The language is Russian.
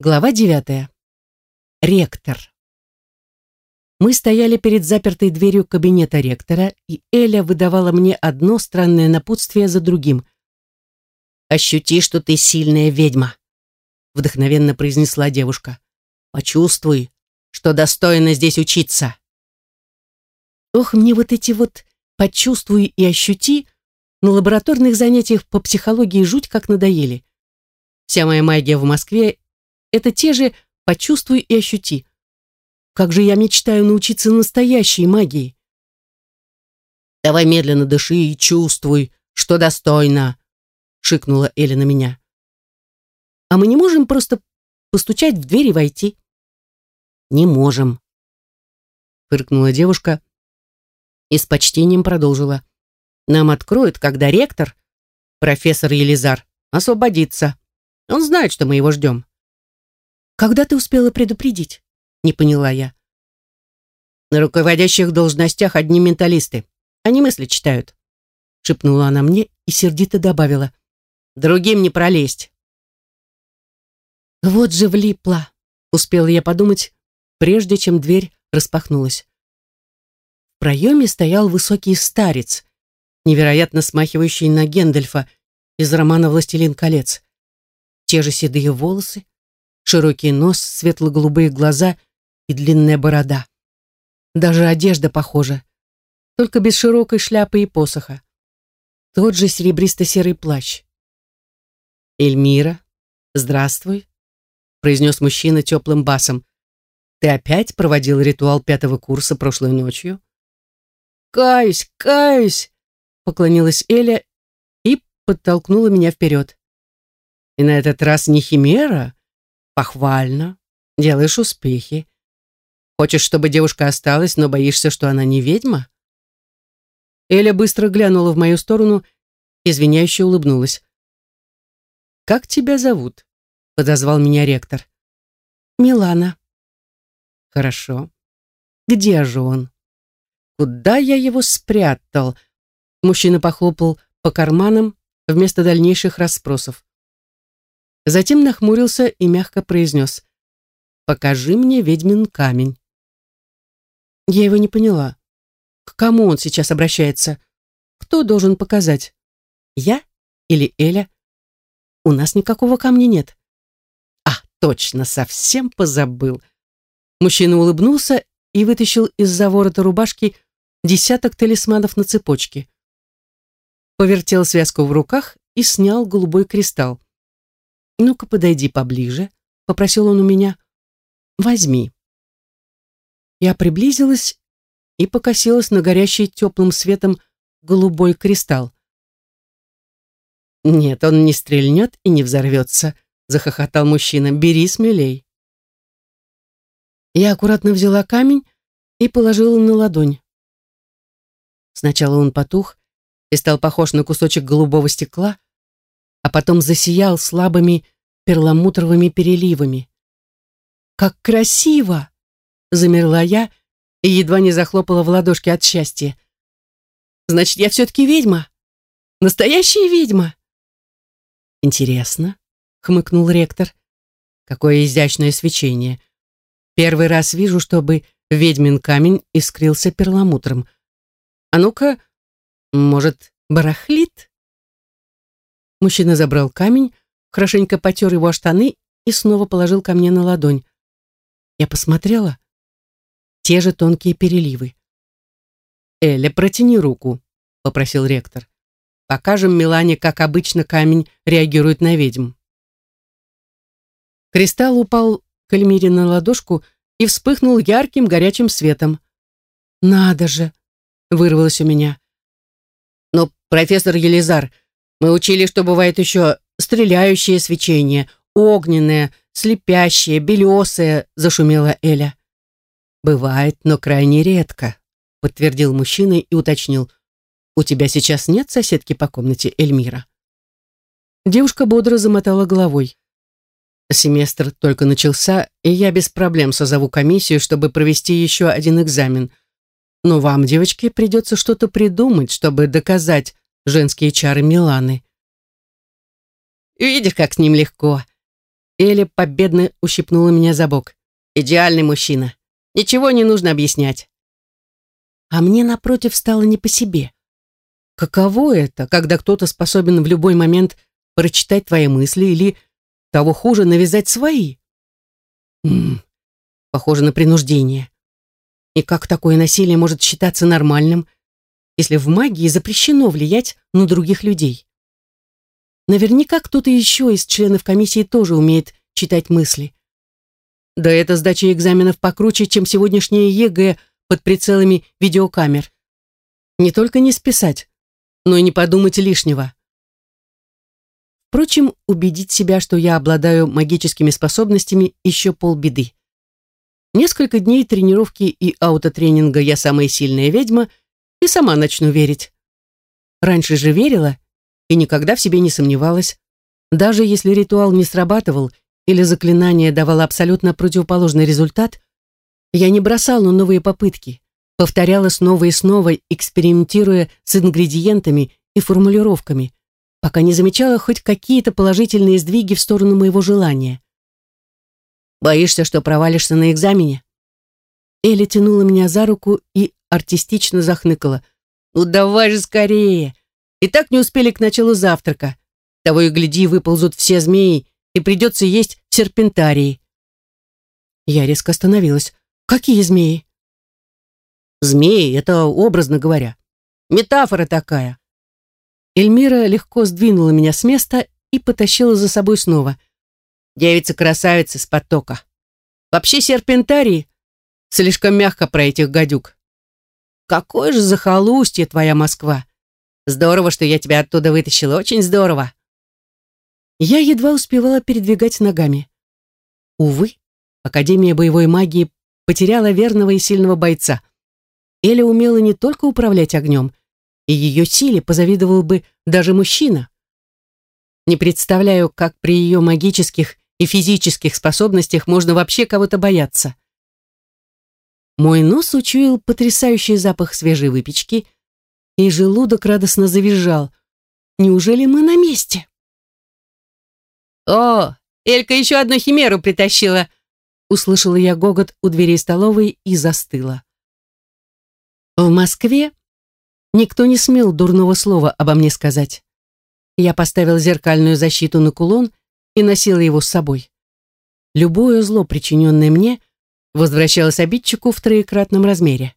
Глава девятая. Ректор. Мы стояли перед запертой дверью кабинета ректора, и Эля выдавала мне одно странное напутствие за другим. «Ощути, что ты сильная ведьма», — вдохновенно произнесла девушка. «Почувствуй, что достойно здесь учиться». Ох, мне вот эти вот «почувствуй и ощути» на лабораторных занятиях по психологии жуть как надоели. Вся моя магия в Москве это те же «почувствуй и ощути». Как же я мечтаю научиться настоящей магии. «Давай медленно дыши и чувствуй, что достойно», — шикнула Эля на меня. «А мы не можем просто постучать в дверь и войти?» «Не можем», — фыркнула девушка и с почтением продолжила. «Нам откроют, когда ректор, профессор Елизар, освободится. Он знает, что мы его ждем». Когда ты успела предупредить? Не поняла я. На руководящих должностях одни менталисты. Они мысли читают. Шепнула она мне и сердито добавила. Другим не пролезть. Вот же влипла. Успела я подумать, прежде чем дверь распахнулась. В проеме стоял высокий старец, невероятно смахивающий на Гендельфа из романа «Властелин колец». Те же седые волосы, широкий нос, светло-голубые глаза и длинная борода. Даже одежда похожа, только без широкой шляпы и посоха. Тот же серебристо-серый плащ. «Эльмира, здравствуй», — произнес мужчина теплым басом. «Ты опять проводил ритуал пятого курса прошлой ночью?» «Каюсь, каюсь», — поклонилась Эля и подтолкнула меня вперед. «И на этот раз не химера, Похвально. Делаешь успехи. Хочешь, чтобы девушка осталась, но боишься, что она не ведьма? Эля быстро глянула в мою сторону, извиняюще улыбнулась. «Как тебя зовут?» — подозвал меня ректор. «Милана». «Хорошо. Где же он?» «Куда я его спрятал?» Мужчина похлопал по карманам вместо дальнейших расспросов. Затем нахмурился и мягко произнес «Покажи мне ведьмин камень». Я его не поняла. К кому он сейчас обращается? Кто должен показать? Я или Эля? У нас никакого камня нет. А, точно, совсем позабыл. Мужчина улыбнулся и вытащил из-за ворота рубашки десяток талисманов на цепочке. Повертел связку в руках и снял голубой кристалл. «Ну-ка, подойди поближе», — попросил он у меня. «Возьми». Я приблизилась и покосилась на горящий теплым светом голубой кристалл. «Нет, он не стрельнет и не взорвется», — захохотал мужчина. «Бери смелей». Я аккуратно взяла камень и положила на ладонь. Сначала он потух и стал похож на кусочек голубого стекла, а потом засиял слабыми перламутровыми переливами. «Как красиво!» — замерла я и едва не захлопала в ладошки от счастья. «Значит, я все-таки ведьма? Настоящая ведьма?» «Интересно», — хмыкнул ректор. «Какое изящное свечение. Первый раз вижу, чтобы ведьмин камень искрился перламутром. А ну-ка, может, барахлит?» Мужчина забрал камень, хорошенько потер его о штаны и снова положил ко мне на ладонь. Я посмотрела. Те же тонкие переливы. «Эля, протяни руку», — попросил ректор. «Покажем Милане, как обычно камень реагирует на ведьм». Кристалл упал к Эльмире на ладошку и вспыхнул ярким горячим светом. «Надо же!» — вырвалось у меня. «Но, профессор Елизар, мы учили, что бывает еще стреляющее свечение, огненное, слепящее, белесое», — зашумела Эля. «Бывает, но крайне редко», — подтвердил мужчина и уточнил. «У тебя сейчас нет соседки по комнате Эльмира?» Девушка бодро замотала головой. Семестр только начался, и я без проблем созову комиссию, чтобы провести еще один экзамен. Но вам, девочки, придется что-то придумать, чтобы доказать, женские чары Миланы. «Видишь, как с ним легко!» Эля победно ущипнула меня за бок. «Идеальный мужчина. Ничего не нужно объяснять». А мне, напротив, стало не по себе. Каково это, когда кто-то способен в любой момент прочитать твои мысли или, того хуже, навязать свои? М похоже на принуждение. И как такое насилие может считаться нормальным, если в магии запрещено влиять на других людей? Наверняка кто-то еще из членов комиссии тоже умеет читать мысли. Да это сдача экзаменов покруче, чем сегодняшнее ЕГЭ под прицелами видеокамер. Не только не списать, но и не подумать лишнего. Впрочем, убедить себя, что я обладаю магическими способностями, еще полбеды. Несколько дней тренировки и аутотренинга «Я самая сильная ведьма» и сама начну верить. Раньше же верила и никогда в себе не сомневалась. Даже если ритуал не срабатывал или заклинание давало абсолютно противоположный результат, я не бросала новые попытки, повторяла снова и снова, экспериментируя с ингредиентами и формулировками, пока не замечала хоть какие-то положительные сдвиги в сторону моего желания. «Боишься, что провалишься на экзамене?» Эля тянула меня за руку и артистично захныкала. «Ну давай же скорее! И так не успели к началу завтрака. Того и гляди, выползут все змеи, и придется есть серпентарии». Я резко остановилась. «Какие змеи?» «Змеи — это образно говоря. Метафора такая». Эльмира легко сдвинула меня с места и потащила за собой снова. Девица-красавица с потока. Вообще серпентарий слишком мягко про этих гадюк. Какое же захолустье твоя Москва. Здорово, что я тебя оттуда вытащила, очень здорово. Я едва успевала передвигать ногами. Увы, Академия боевой магии потеряла верного и сильного бойца. Эля умела не только управлять огнем, и ее силе позавидовал бы даже мужчина. Не представляю, как при ее магических и физических способностях можно вообще кого-то бояться. Мой нос учуял потрясающий запах свежей выпечки, и желудок радостно завизжал. Неужели мы на месте? «О, Элька еще одну химеру притащила!» Услышала я гогот у дверей столовой и застыла. В Москве никто не смел дурного слова обо мне сказать. Я поставил зеркальную защиту на кулон и носила его с собой. Любое зло, причиненное мне, возвращалось обидчику в троекратном размере.